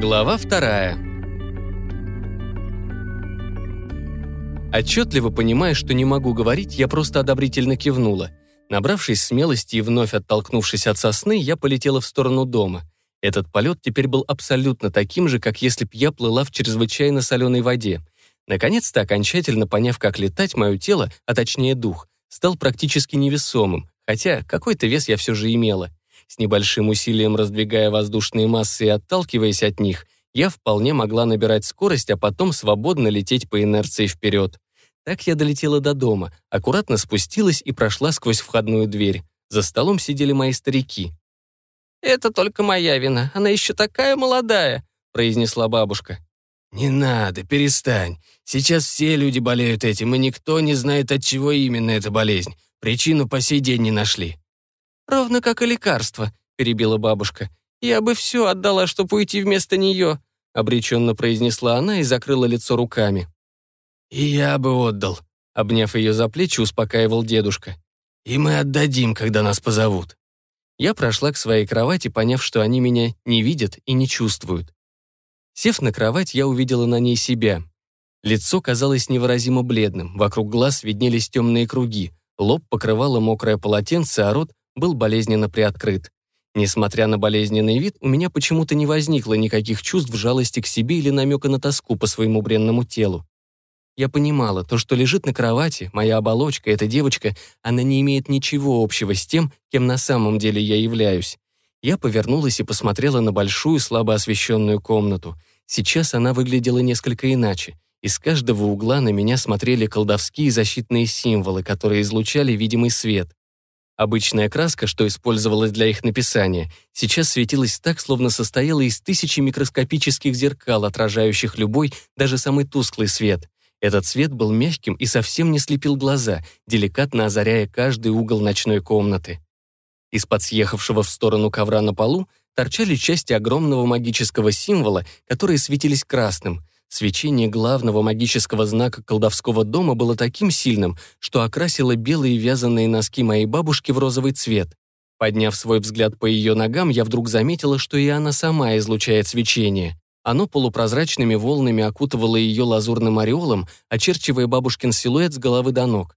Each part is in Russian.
Глава вторая. Отчетливо понимая, что не могу говорить, я просто одобрительно кивнула. Набравшись смелости и вновь оттолкнувшись от сосны, я полетела в сторону дома. Этот полет теперь был абсолютно таким же, как если б я плыла в чрезвычайно соленой воде. Наконец-то, окончательно поняв, как летать, мое тело, а точнее дух, стал практически невесомым, хотя какой-то вес я все же имела. С небольшим усилием раздвигая воздушные массы и отталкиваясь от них, я вполне могла набирать скорость, а потом свободно лететь по инерции вперед. Так я долетела до дома, аккуратно спустилась и прошла сквозь входную дверь. За столом сидели мои старики. «Это только моя вина, она еще такая молодая», — произнесла бабушка. «Не надо, перестань. Сейчас все люди болеют этим, и никто не знает, от чего именно эта болезнь. Причину по сей день не нашли». «Ровно как и лекарство», — перебила бабушка. «Я бы все отдала, чтобы уйти вместо нее», — обреченно произнесла она и закрыла лицо руками. «И я бы отдал», — обняв ее за плечи, успокаивал дедушка. «И мы отдадим, когда нас позовут». Я прошла к своей кровати, поняв, что они меня не видят и не чувствуют. Сев на кровать, я увидела на ней себя. Лицо казалось невыразимо бледным, вокруг глаз виднелись темные круги, лоб покрывало мокрое полотенце, а рот был болезненно приоткрыт. Несмотря на болезненный вид, у меня почему-то не возникло никаких чувств жалости к себе или намека на тоску по своему бренному телу. Я понимала, то, что лежит на кровати, моя оболочка, эта девочка, она не имеет ничего общего с тем, кем на самом деле я являюсь. Я повернулась и посмотрела на большую, слабо освещенную комнату. Сейчас она выглядела несколько иначе. Из каждого угла на меня смотрели колдовские защитные символы, которые излучали видимый свет. Обычная краска, что использовалась для их написания, сейчас светилась так, словно состояла из тысячи микроскопических зеркал, отражающих любой, даже самый тусклый свет. Этот свет был мягким и совсем не слепил глаза, деликатно озаряя каждый угол ночной комнаты. Из-под съехавшего в сторону ковра на полу торчали части огромного магического символа, которые светились красным, Свечение главного магического знака колдовского дома было таким сильным, что окрасило белые вязаные носки моей бабушки в розовый цвет. Подняв свой взгляд по ее ногам, я вдруг заметила, что и она сама излучает свечение. Оно полупрозрачными волнами окутывало ее лазурным ореолом, очерчивая бабушкин силуэт с головы до ног.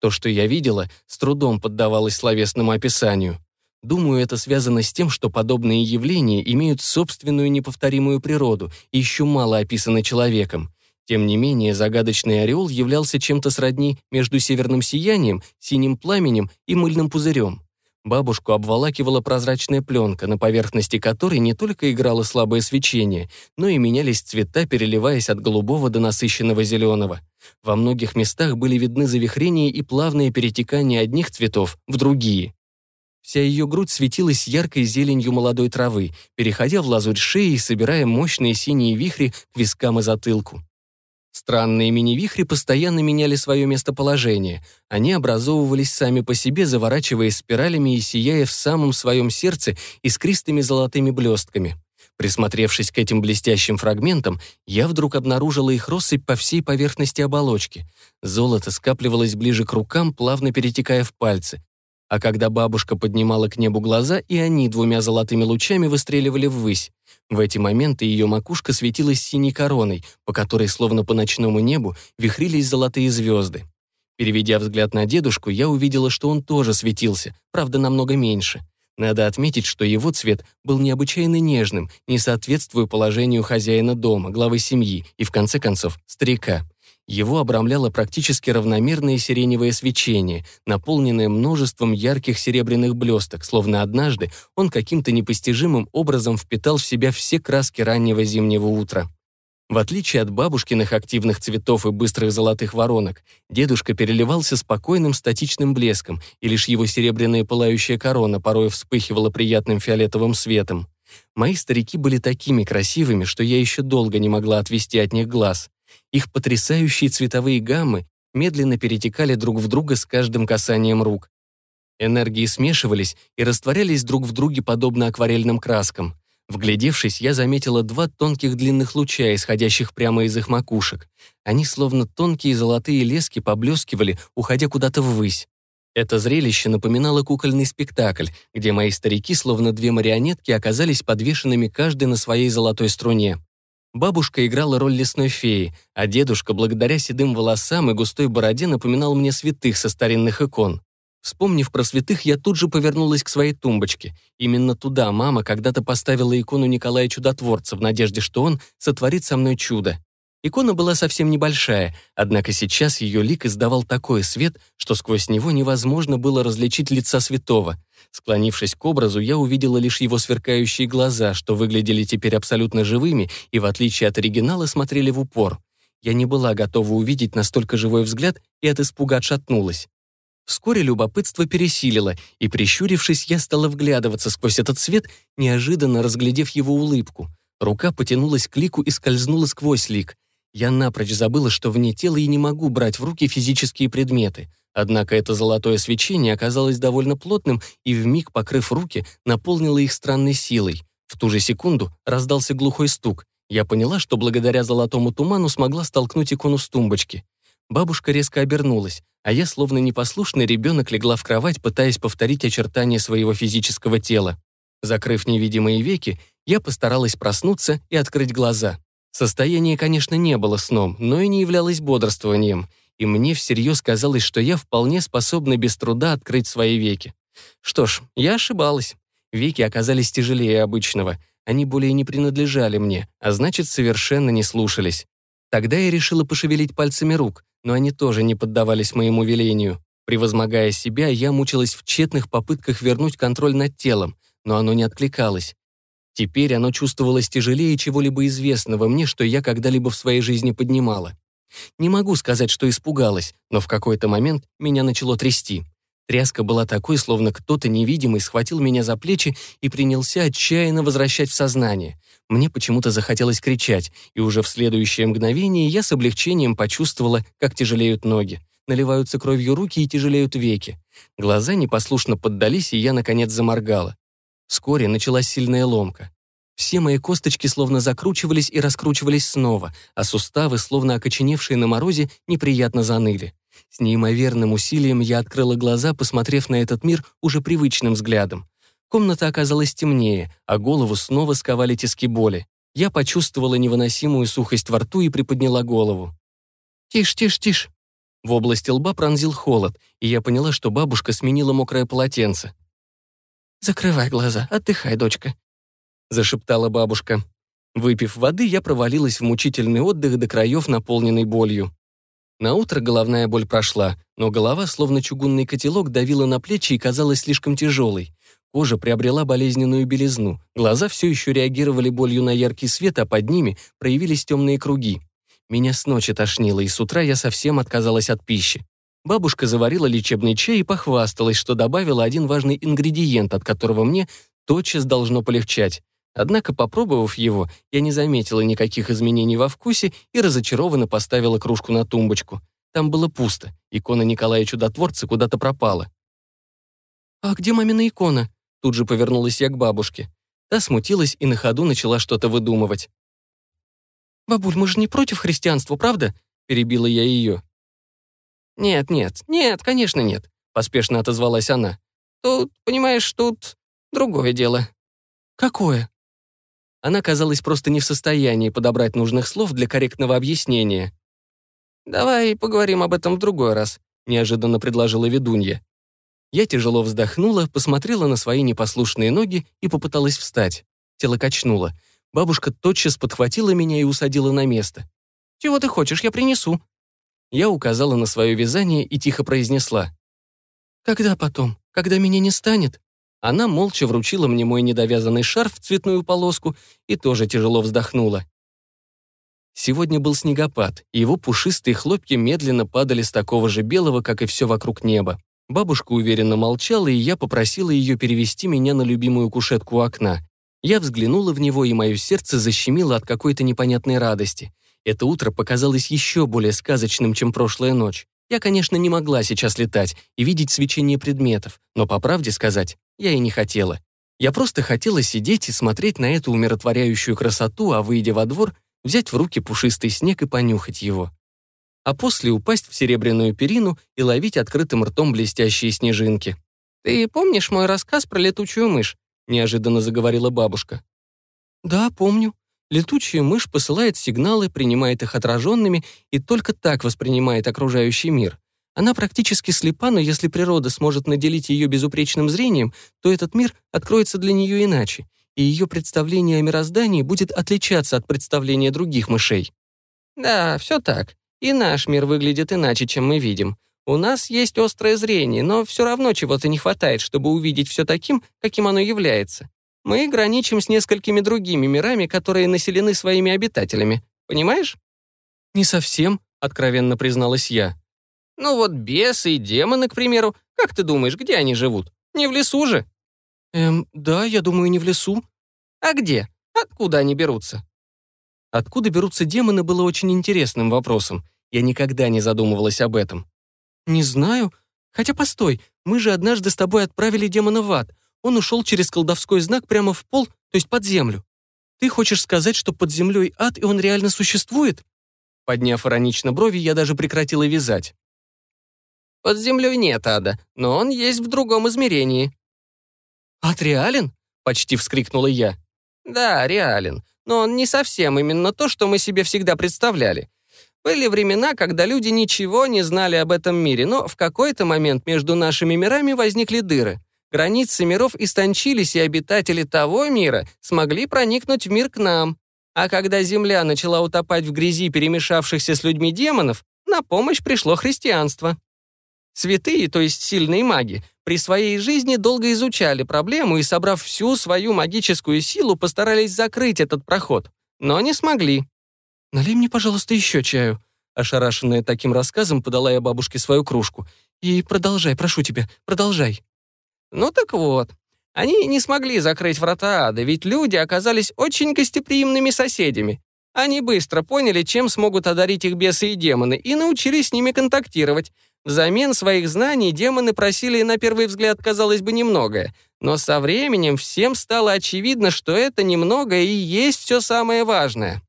То, что я видела, с трудом поддавалось словесному описанию. Думаю, это связано с тем, что подобные явления имеют собственную неповторимую природу и еще мало описаны человеком. Тем не менее, загадочный ореол являлся чем-то сродни между северным сиянием, синим пламенем и мыльным пузырем. Бабушку обволакивала прозрачная пленка, на поверхности которой не только играло слабое свечение, но и менялись цвета, переливаясь от голубого до насыщенного зеленого. Во многих местах были видны завихрения и плавные перетекания одних цветов в другие. Вся ее грудь светилась яркой зеленью молодой травы, переходя в лазурь шеи и собирая мощные синие вихри к вискам и затылку. Странные мини-вихри постоянно меняли свое местоположение. Они образовывались сами по себе, заворачиваясь спиралями и сияя в самом своем сердце искристыми золотыми блестками. Присмотревшись к этим блестящим фрагментам, я вдруг обнаружила их россыпь по всей поверхности оболочки. Золото скапливалось ближе к рукам, плавно перетекая в пальцы а когда бабушка поднимала к небу глаза, и они двумя золотыми лучами выстреливали ввысь. В эти моменты ее макушка светилась синей короной, по которой, словно по ночному небу, вихрились золотые звезды. Переведя взгляд на дедушку, я увидела, что он тоже светился, правда, намного меньше. Надо отметить, что его цвет был необычайно нежным, не соответствуя положению хозяина дома, главы семьи и, в конце концов, старика. Его обрамляло практически равномерное сиреневое свечение, наполненное множеством ярких серебряных блесток, словно однажды он каким-то непостижимым образом впитал в себя все краски раннего зимнего утра. В отличие от бабушкиных активных цветов и быстрых золотых воронок, дедушка переливался спокойным статичным блеском, и лишь его серебряная пылающая корона порой вспыхивала приятным фиолетовым светом. Мои старики были такими красивыми, что я еще долго не могла отвести от них глаз. Их потрясающие цветовые гаммы медленно перетекали друг в друга с каждым касанием рук. Энергии смешивались и растворялись друг в друге подобно акварельным краскам. Вглядевшись, я заметила два тонких длинных луча, исходящих прямо из их макушек. Они, словно тонкие золотые лески, поблескивали, уходя куда-то ввысь. Это зрелище напоминало кукольный спектакль, где мои старики, словно две марионетки, оказались подвешенными каждый на своей золотой струне. Бабушка играла роль лесной феи, а дедушка, благодаря седым волосам и густой бороде, напоминал мне святых со старинных икон. Вспомнив про святых, я тут же повернулась к своей тумбочке. Именно туда мама когда-то поставила икону Николая Чудотворца в надежде, что он сотворит со мной чудо. Икона была совсем небольшая, однако сейчас ее лик издавал такой свет, что сквозь него невозможно было различить лица святого. Склонившись к образу, я увидела лишь его сверкающие глаза, что выглядели теперь абсолютно живыми и, в отличие от оригинала, смотрели в упор. Я не была готова увидеть настолько живой взгляд и от испуга отшатнулась. Вскоре любопытство пересилило, и, прищурившись, я стала вглядываться сквозь этот свет, неожиданно разглядев его улыбку. Рука потянулась к лику и скользнула сквозь лик. Я напрочь забыла, что вне тела и не могу брать в руки физические предметы. Однако это золотое свечение оказалось довольно плотным и, вмиг покрыв руки, наполнило их странной силой. В ту же секунду раздался глухой стук. Я поняла, что благодаря золотому туману смогла столкнуть икону с тумбочки. Бабушка резко обернулась, а я, словно непослушный ребенок, легла в кровать, пытаясь повторить очертания своего физического тела. Закрыв невидимые веки, я постаралась проснуться и открыть глаза. Состояние, конечно, не было сном, но и не являлось бодрствованием, и мне всерьез казалось, что я вполне способна без труда открыть свои веки. Что ж, я ошибалась. Веки оказались тяжелее обычного. Они более не принадлежали мне, а значит, совершенно не слушались. Тогда я решила пошевелить пальцами рук, но они тоже не поддавались моему велению. Превозмогая себя, я мучилась в тщетных попытках вернуть контроль над телом, но оно не откликалось. Теперь оно чувствовалось тяжелее чего-либо известного мне, что я когда-либо в своей жизни поднимала. Не могу сказать, что испугалась, но в какой-то момент меня начало трясти. Тряска была такой, словно кто-то невидимый схватил меня за плечи и принялся отчаянно возвращать в сознание. Мне почему-то захотелось кричать, и уже в следующее мгновение я с облегчением почувствовала, как тяжелеют ноги. Наливаются кровью руки и тяжелеют веки. Глаза непослушно поддались, и я, наконец, заморгала. Вскоре началась сильная ломка. Все мои косточки словно закручивались и раскручивались снова, а суставы, словно окоченевшие на морозе, неприятно заныли. С неимоверным усилием я открыла глаза, посмотрев на этот мир уже привычным взглядом. Комната оказалась темнее, а голову снова сковали тиски боли. Я почувствовала невыносимую сухость во рту и приподняла голову. «Тише, тише, тише!» В области лба пронзил холод, и я поняла, что бабушка сменила мокрое полотенце. «Закрывай глаза, отдыхай, дочка», — зашептала бабушка. Выпив воды, я провалилась в мучительный отдых до краев, наполненный болью. На утро головная боль прошла, но голова, словно чугунный котелок, давила на плечи и казалась слишком тяжелой. Кожа приобрела болезненную белизну, глаза все еще реагировали болью на яркий свет, а под ними проявились темные круги. Меня с ночи тошнило, и с утра я совсем отказалась от пищи. Бабушка заварила лечебный чай и похвасталась, что добавила один важный ингредиент, от которого мне тотчас должно полегчать. Однако, попробовав его, я не заметила никаких изменений во вкусе и разочарованно поставила кружку на тумбочку. Там было пусто, икона Николая Чудотворца куда-то пропала. «А где мамина икона?» Тут же повернулась я к бабушке. Та смутилась и на ходу начала что-то выдумывать. «Бабуль, мы же не против христианства, правда?» Перебила я ее. «Нет, нет, нет, конечно нет», — поспешно отозвалась она. «Тут, понимаешь, тут другое дело». «Какое?» Она казалась просто не в состоянии подобрать нужных слов для корректного объяснения. «Давай поговорим об этом в другой раз», — неожиданно предложила ведунья. Я тяжело вздохнула, посмотрела на свои непослушные ноги и попыталась встать. Тело качнуло. Бабушка тотчас подхватила меня и усадила на место. «Чего ты хочешь, я принесу», я указала на свое вязание и тихо произнесла. «Когда потом? Когда меня не станет?» Она молча вручила мне мой недовязанный шарф в цветную полоску и тоже тяжело вздохнула. Сегодня был снегопад, и его пушистые хлопья медленно падали с такого же белого, как и все вокруг неба. Бабушка уверенно молчала, и я попросила ее перевести меня на любимую кушетку у окна. Я взглянула в него, и мое сердце защемило от какой-то непонятной радости. Это утро показалось еще более сказочным, чем прошлая ночь. Я, конечно, не могла сейчас летать и видеть свечение предметов, но, по правде сказать, я и не хотела. Я просто хотела сидеть и смотреть на эту умиротворяющую красоту, а, выйдя во двор, взять в руки пушистый снег и понюхать его. а после упасть в серебряную перину и ловить открытым ртом блестящие снежинки. «Ты помнишь мой рассказ про летучую мышь?» — неожиданно заговорила бабушка. «Да, помню. Летучая мышь посылает сигналы, принимает их отраженными и только так воспринимает окружающий мир. Она практически слепа, но если природа сможет наделить ее безупречным зрением, то этот мир откроется для нее иначе, и ее представление о мироздании будет отличаться от представления других мышей. Да, все так. И наш мир выглядит иначе, чем мы видим. У нас есть острое зрение, но все равно чего-то не хватает, чтобы увидеть все таким, каким оно является. Мы граничим с несколькими другими мирами, которые населены своими обитателями. Понимаешь? Не совсем, откровенно призналась я. Ну вот бесы и демоны, к примеру. Как ты думаешь, где они живут? Не в лесу же? Эм, да, я думаю, не в лесу. А где? Откуда они берутся? Откуда берутся демоны, было очень интересным вопросом. Я никогда не задумывалась об этом. «Не знаю. Хотя постой, мы же однажды с тобой отправили демона в ад. Он ушел через колдовской знак прямо в пол, то есть под землю. Ты хочешь сказать, что под землей ад, и он реально существует?» Подняв иронично брови, я даже прекратила вязать. «Под землей нет ада, но он есть в другом измерении». «Ад реален?» — почти вскрикнула я. «Да, реален, но он не совсем именно то, что мы себе всегда представляли. Были времена, когда люди ничего не знали об этом мире, но в какой-то момент между нашими мирами возникли дыры. Границы миров истончились, и обитатели того мира смогли проникнуть в мир к нам. А когда Земля начала утопать в грязи перемешавшихся с людьми демонов, на помощь пришло христианство. Святые, то есть сильные маги, при своей жизни долго изучали проблему и, собрав всю свою магическую силу, постарались закрыть этот проход, но не смогли. «Налей мне, пожалуйста, еще чаю». Ошарашенная таким рассказом, подала я бабушке свою кружку. «И продолжай, прошу тебя, продолжай». «Ну так вот, они не смогли закрыть врата ада, ведь люди оказались очень гостеприимными соседями. Они быстро поняли, чем смогут одарить их бесы и демоны, и научились с ними контактировать. Взамен своих знаний демоны просили, на первый взгляд, казалось бы, немногое. Но со временем всем стало очевидно, что это немногое и есть все самое важное.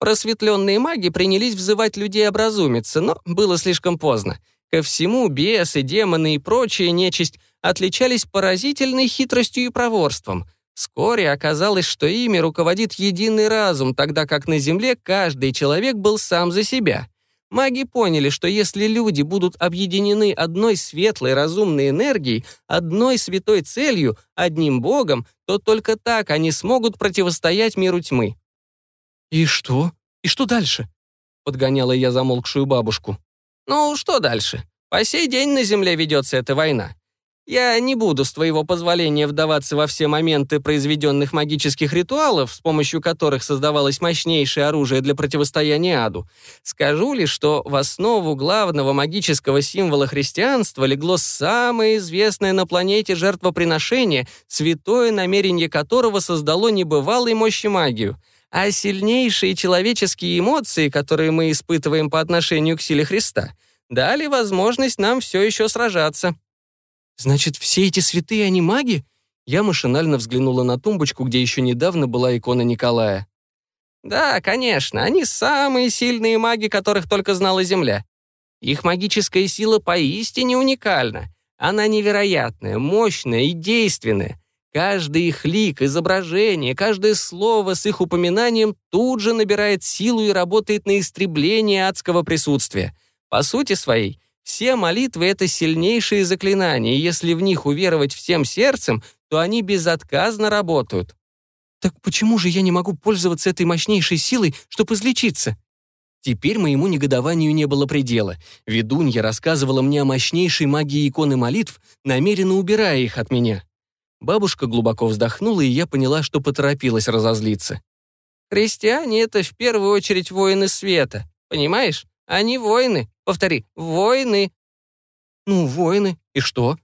Просветленные маги принялись взывать людей образумиться, но было слишком поздно. Ко всему бесы, демоны и прочая нечисть отличались поразительной хитростью и проворством. Вскоре оказалось, что ими руководит единый разум, тогда как на Земле каждый человек был сам за себя. Маги поняли, что если люди будут объединены одной светлой разумной энергией, одной святой целью, одним Богом, то только так они смогут противостоять миру тьмы. «И что? И что дальше?» — подгоняла я замолкшую бабушку. «Ну, что дальше? По сей день на Земле ведется эта война. Я не буду, с твоего позволения, вдаваться во все моменты произведенных магических ритуалов, с помощью которых создавалось мощнейшее оружие для противостояния аду. Скажу лишь, что в основу главного магического символа христианства легло самое известное на планете жертвоприношение, святое намерение которого создало небывалой мощи магию — а сильнейшие человеческие эмоции, которые мы испытываем по отношению к силе Христа, дали возможность нам все еще сражаться. Значит, все эти святые, они маги? Я машинально взглянула на тумбочку, где еще недавно была икона Николая. Да, конечно, они самые сильные маги, которых только знала Земля. Их магическая сила поистине уникальна. Она невероятная, мощная и действенная. Каждый их лик, изображение, каждое слово с их упоминанием тут же набирает силу и работает на истребление адского присутствия. По сути своей, все молитвы — это сильнейшие заклинания, и если в них уверовать всем сердцем, то они безотказно работают. Так почему же я не могу пользоваться этой мощнейшей силой, чтобы излечиться? Теперь моему негодованию не было предела. Ведунья рассказывала мне о мощнейшей магии иконы молитв, намеренно убирая их от меня. Бабушка глубоко вздохнула, и я поняла, что поторопилась разозлиться. «Христиане — это в первую очередь воины света, понимаешь? Они воины. Повтори, воины». «Ну, воины. И что?»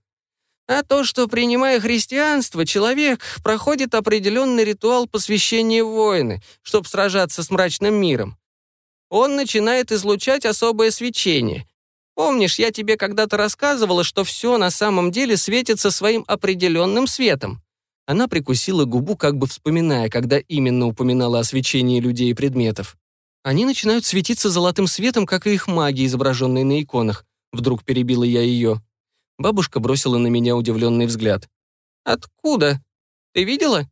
а то, что, принимая христианство, человек проходит определенный ритуал посвящения воины, чтобы сражаться с мрачным миром. Он начинает излучать особое свечение, Помнишь, я тебе когда-то рассказывала, что все на самом деле светится своим определенным светом?» Она прикусила губу, как бы вспоминая, когда именно упоминала о свечении людей и предметов. Они начинают светиться золотым светом, как и их маги, изображенные на иконах. Вдруг перебила я ее. Бабушка бросила на меня удивленный взгляд. «Откуда? Ты видела?»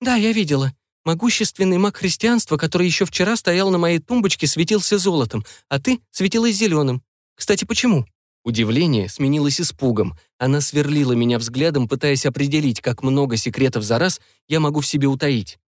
«Да, я видела. Могущественный маг христианства, который еще вчера стоял на моей тумбочке, светился золотом, а ты светилась зеленым. Кстати, почему?» Удивление сменилось испугом. Она сверлила меня взглядом, пытаясь определить, как много секретов за раз я могу в себе утаить.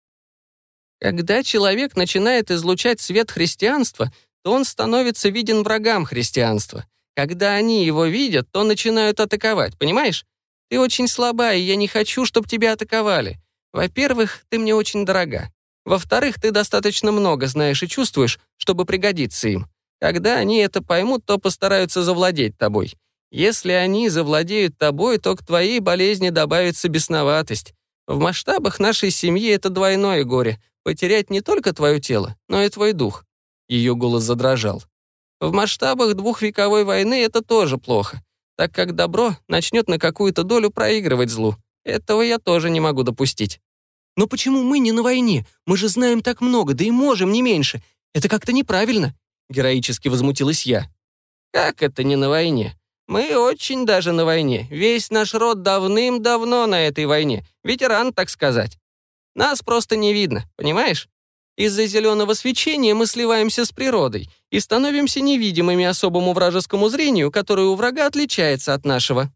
Когда человек начинает излучать свет христианства, то он становится виден врагам христианства. Когда они его видят, то начинают атаковать, понимаешь? Ты очень слаба, и я не хочу, чтобы тебя атаковали. Во-первых, ты мне очень дорога. Во-вторых, ты достаточно много знаешь и чувствуешь, чтобы пригодиться им. Когда они это поймут, то постараются завладеть тобой. Если они завладеют тобой, то к твоей болезни добавится бесноватость. В масштабах нашей семьи это двойное горе. Потерять не только твое тело, но и твой дух. Ее голос задрожал. В масштабах двухвековой войны это тоже плохо, так как добро начнет на какую-то долю проигрывать злу. Этого я тоже не могу допустить. Но почему мы не на войне? Мы же знаем так много, да и можем не меньше. Это как-то неправильно. Героически возмутилась я. «Как это не на войне? Мы очень даже на войне. Весь наш род давным-давно на этой войне. Ветеран, так сказать. Нас просто не видно, понимаешь? Из-за зеленого свечения мы сливаемся с природой и становимся невидимыми особому вражескому зрению, которое у врага отличается от нашего».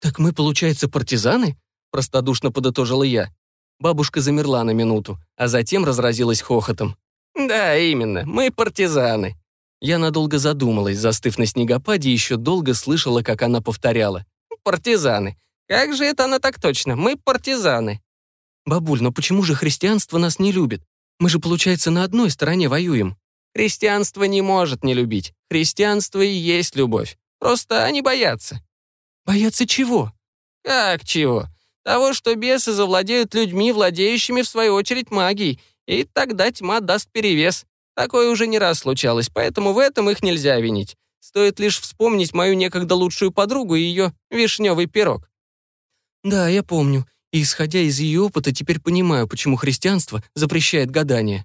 «Так мы, получается, партизаны?» — простодушно подытожила я. Бабушка замерла на минуту, а затем разразилась хохотом. «Да, именно, мы партизаны». Я надолго задумалась, застыв на снегопаде, еще долго слышала, как она повторяла. «Партизаны. Как же это она так точно? Мы партизаны». «Бабуль, но почему же христианство нас не любит? Мы же, получается, на одной стороне воюем». «Христианство не может не любить. Христианство и есть любовь. Просто они боятся». «Боятся чего?» «Как чего? Того, что бесы завладеют людьми, владеющими, в свою очередь, магией, и тогда тьма даст перевес. Такое уже не раз случалось, поэтому в этом их нельзя винить. Стоит лишь вспомнить мою некогда лучшую подругу и ее вишневый пирог. Да, я помню. И исходя из ее опыта, теперь понимаю, почему христианство запрещает гадание.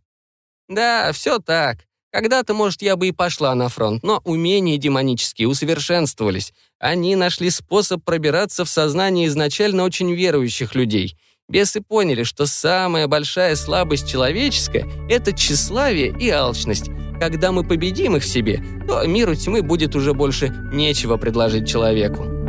Да, все так. Когда-то, может, я бы и пошла на фронт, но умения демонические усовершенствовались. Они нашли способ пробираться в сознание изначально очень верующих людей — Бесы поняли, что самая большая слабость человеческая — это тщеславие и алчность. Когда мы победим их в себе, то миру тьмы будет уже больше нечего предложить человеку.